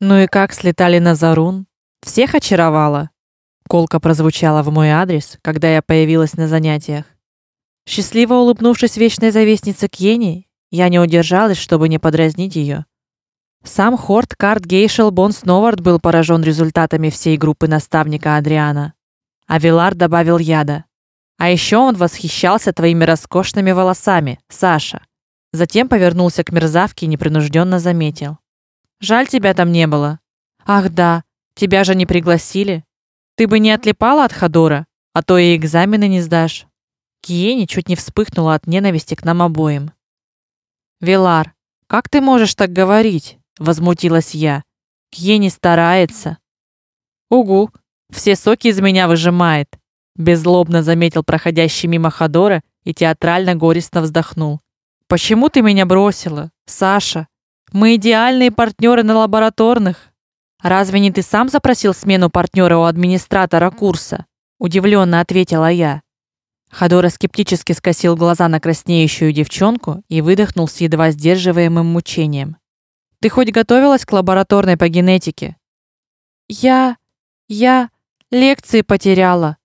Ну и как слетали на Зарун? Всех очаровала. Колка прозвучала в мой адрес, когда я появилась на занятиях. Счастливо улыбнувшись вечной завистнице Кьени, я не удержалась, чтобы не подразнить ее. Сам Хорт Карт Гейшел Бон Сновард был поражен результатами всей группы наставника Адриана. А Вилар добавил яда. А еще он восхищался твоими роскошными волосами, Саша. Затем повернулся к мерзавке и непринужденно заметил: "Жаль тебя там не было. Ах да, тебя же не пригласили. Ты бы не отлипала от Ходора, а то и экзамены не сдашь". Киени чуть не вспыхнула от ненависти к нам обоим. "Вилар, как ты можешь так говорить?" возмутилась я. "Киени старается". "Угу, все соки из меня выжимает", беззлобно заметил проходящий мимо Ходора и театрально горестно вздохнул. Почему ты меня бросила, Саша? Мы идеальные партнеры на лабораторных. Разве не ты сам запросил смену партнера у администратора курса? удивленно ответила я. Ходора скептически скосил глаза на краснеющую девчонку и выдохнул с едва сдерживаемым мучением. Ты хоть готовилась к лабораторной по генетике? Я я лекции потеряла.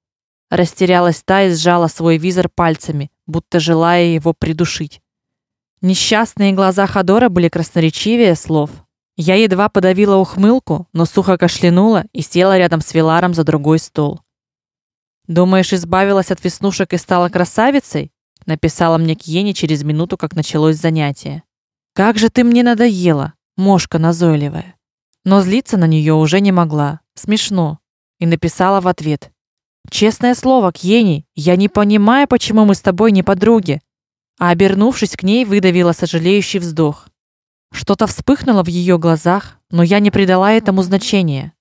Растерялась та и сжала свой визор пальцами, будто желая его придушить. Несчастные глаза Ходора были красноречивее слов. Я едва подавила ухмылку, но сухо кашлянула и села рядом с Виларом за другой стол. Думаешь, избавилась от веснушек и стала красавицей? написала мне Кьени через минуту, как началось занятие. Как же ты мне надоела, мошка назойливая. Но злиться на нее уже не могла. Смешно. И написала в ответ: Честное слово, Кьени, я не понимаю, почему мы с тобой не подруги а обернувшись к ней, выдавила сожалеющий вздох. Что-то вспыхнуло в ее глазах, но я не придала этому значения.